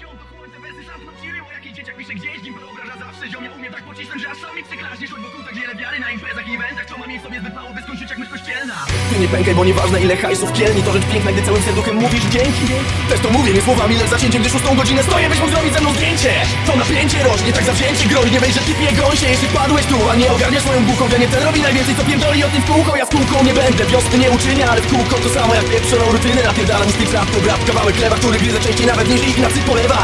ziom, to chłoń te wersy szarpną ci ryło Jaki dzieciak pisze gdzieś, nim wyobraża zawsze Ziomia umie tak pocisnąć, że aż sam mi przyklaśniesz Choć wokół tak wiele wiary na imprezach i eventach Co ma mieć w sobie zbyt mało, by skończyć jak myśl kościelna. Ty nie pękaj, bo nieważne ile hajsów kielni To rzecz piękna, gdy całym serduchem mówisz dzięki. Też to mówię, nie słowami, lecz zacięciem Gdy szóstą godzinę stoję, byś mógł zrobić ze mną zdjęcie. To napięcie rośnie, tak zawzięcie grozi Nie weź, że ty pije gąsie, jeśli padłeś tu A nie ogarniasz swoją buką, że nie ten robi najwięcej Co pierdoli o tym w kółko, ja z kółką nie będę Wiosny nie uczynię, ale w kółko to samo jak pieprzoną rutynę. Napierdalam z tych rap, to kawałek chleba Który gryzę częściej nawet niż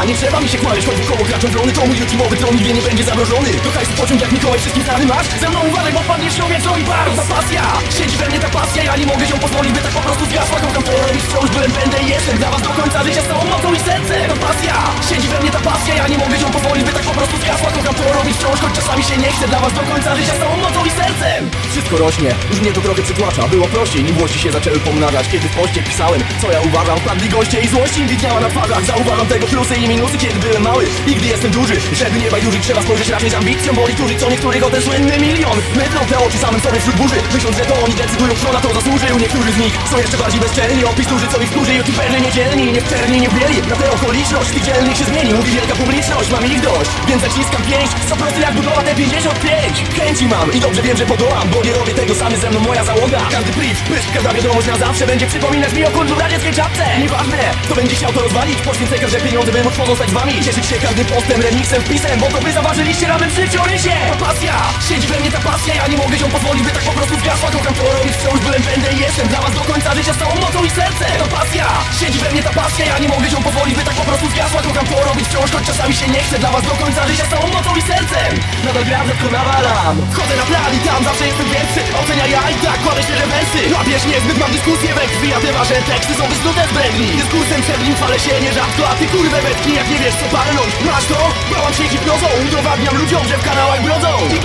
Nie trzeba mi się chwalić, choć koło kraczą drony To mój YouTube'owy tron nigdzie nie będzie zamrożony To hajs pociąg jak Mikołaj, wszystkim znany masz? Ze mną uważaj, bo wpadniesz ją wiedzą i bardzo ta pasja. Siedzi we mnie ta pasja, ja nie mogę się pozwolić, by tak po prostu zgasła. Kocham to robić wciąż, byłem, będę i jestem Dla was do końca życia z całą mocą i sercem To pasja, siedzi we mnie ta pasja, ja nie mogę się pozwolić, by tak po prostu zgasła to robić wciąż, choć czasami się nie chce Dla was do końca życia z całą mocą i sercem. Wszystko rośnie, już mnie to trochę przytłacza. Było prościej, nim włości się zaczęły pomnażać. Kiedy w poście pisałem, co ja uważam Wpadli goście i złości im widniała na twarzach. Zauważam tego plusy i minusy, kiedy byłem mały I gdy jestem duży, żeby nie bajdurzyć Trzeba spojrzeć raczej z ambicją, bo niektórzy co niektórych o ten słynny milion. Mydlą te oczy samym sobie wśród burzy Myśląc, że to oni decydują, kto na to zasłużył. Niektórzy z nich są jeszcze bardziej bezczelni. Opis duży, co ich wkurzy, youtuberzy niedzielni Nie w czerni, nie bieli, na tę okoliczność Tych dzielnych się zmieni, mówi wielka publiczność Mam ich dość, więc zaciskam Co prosty jak budowa te 55 Chęci mam i dobrze wiem, że podołam Bo nie robię tego samy ze mną moja załoga. Każdy priv, pysk, każda wiadomość na zawsze Będzie przypominać mi o kurzu w radzieckiej czapce. Nieważne, kto będzie chciał to rozwalić Poświęcę każde pieniądze, by móc pozostać z wami. Cieszyć się każdym postem, remixem, wpisem Bo to wy zaważyliście ramem w życiorysie Ta pasja, siedzi we mnie ta pasja Ja nie mogę się pozwolić, by tak po prostu zgasła. Kocham to robić wciąż, byłem, będę i jestem Dla was do końca życia z całą mocą i sercem. Ta pasja, siedzi we mnie ta pasja Ja nie mogę się pozwolić, by tak po prostu zgasła. Kocham to robić wciąż, choć czasami się nie chce Dla was do końca życia z całą mocą i sercem. Nadal gram, tylko nawalam. Wchodzę na plan i tam zawsze jestem większy Ocenia ja i tak kładę się rewersy Łapiesz niezbyt, mam dyskusję we krwi A te wasze teksty są wysnute z bredni Dyskursem przed nim fale się nierzadko A ty kurwę wetkni, jak nie wiesz co palnąć Masz to? Bałam się hipnozą. Udowadniam ludziom, że w kanałach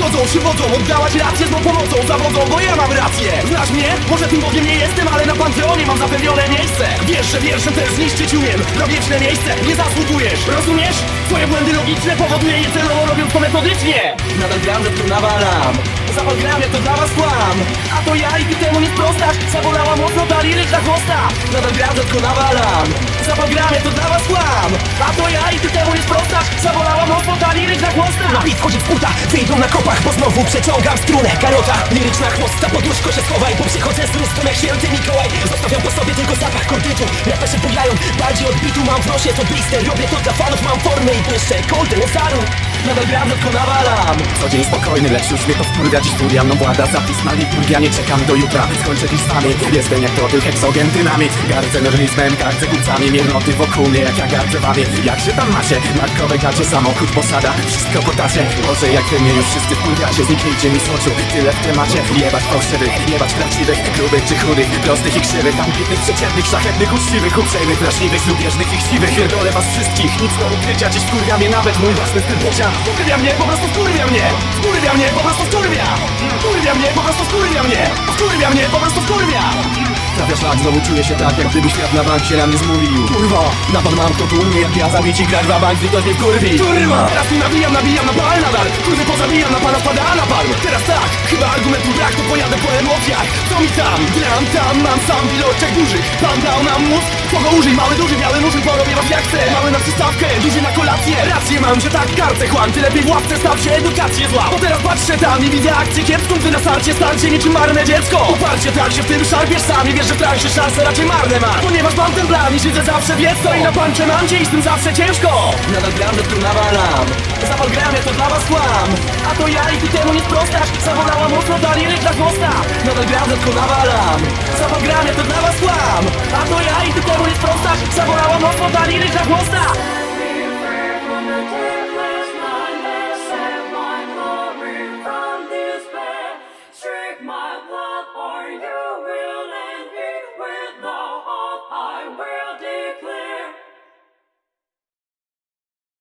brodzą I godzą, przywodzą, oddałaś rację z mą pomocą Zawodzą, bo ja mam rację. Znasz mnie? Może tym Bogiem nie jestem, ale na Panteonie mam zapewnione miejsce. Wiesz, że wierszem też zniszczyć umiem. Na wieczne miejsce nie zasługujesz. Rozumiesz? Twoje błędy logiczne powoduje je celowo robiąc to metodycznie Nadal gram, że tu nawalam. Zapal gram, jak to dla was kłam. A to ja i ty temu nie sprostasz. Zabolała mocno ta liryczna chłosta. Nadal gram, że tylko nawalam. Zapal gram, jak to dla was kłam. A to ja i ty temu nie sprostasz. Zabolała ta liryczna chłosta Na bit wchodzi w buta, wyjdą na kopach Bo znowu przeciągam strunę. Karota, liryczna chłosta Pod łóżko się schowaj, bo przychodzę z lustką jak święty Mikołaj. Zostawiam po sobie tylko zapach kordytu. Raperzy bujają, bardziej odbitu mam w nosie To blister, robię to dla fanów Mam formę i błyszczę, koldę, ozaru Nadal gram, tylko nawalam. Co dzień spokojny, lecz już mnie to wkurwia. Dziś furia mną włada, zapis na liturgia Nie czekam do jutra, skończę dziś z wami. Jestem jak trotyl, heksogen, dynamit Gardzę nerdizmem, gardzę głupcami Miernoty wokół mnie, jak ja gardzę wami. Jak się tam macie? Markowe gacie, samochód, posada. Wszystko potacie, może jak wy mnie już wszyscy wkurwiacie Zniknijcie mi z oczu, tyle w temacie. Jebać fałszywych, jebać prawdziwych Grubych czy chudych, prostych i krzywych Ambitnych, przeciętnych, szlachetnych, uczciwych Uprzejmych, wrażliwych, lubieżnych i chciwych. Pierdolę was wszystkich, nic do ukrycia Dziś mnie nawet mój własny styl bycia Wkurwia mnie, po prostu wkurwia mnie. Wkurwia mnie, po prostu wkurwia. Wkurwia mnie, po prostu wkurwia mnie. Wkurwia mnie, po prostu wkurwia. Trafia szlak, znowu czuję się tak, jak gdyby świat na bank się na mnie zmówił Kurwa, Napad mam, kto tu umie jak ja zabić i grać w bank, ktoś mnie wkurwi. Kurwa! Teraz tu nabijam, nabijam na pal nadal. Kurwy pozabijam, na pana spada na palm Teraz tak, chyba argumentu brak, to pojadę po emocjach. Co mi tam, gram tam, mam sam iloczek dużych Pan dał nam mózg, kogo użyj, mały duży, biały murzyn Porobię was jak chcę, mały na przystawkę, duży na kolację. Rację mam, że tak kartę chłam, ty lepiej w ławce staw się, edukację zła. Bo teraz patrzę tam i widzę akcję kiepską, ty na starcie starcie niczym marne dziecko. Uparcie tak się w tym szarpiesz sami, wiesz, że w trakcie szanse raczej marne masz Ponieważ mam ten plan i siedzę zawsze wiec co i na pancze mam cię i z tym zawsze ciężko. Nadal gram, że tu nawalam. Zapal gram, jak to dla was kłam. A to ja i ty temu nie sprostasz. Zawolała mocno ta liryczna chłosta. Nadal gram, że tu nawalam. Zapal gram, jak to dla was kłam. A to ja i ty temu nie sprostasz. Zawolała mocno ta liryczna chłosta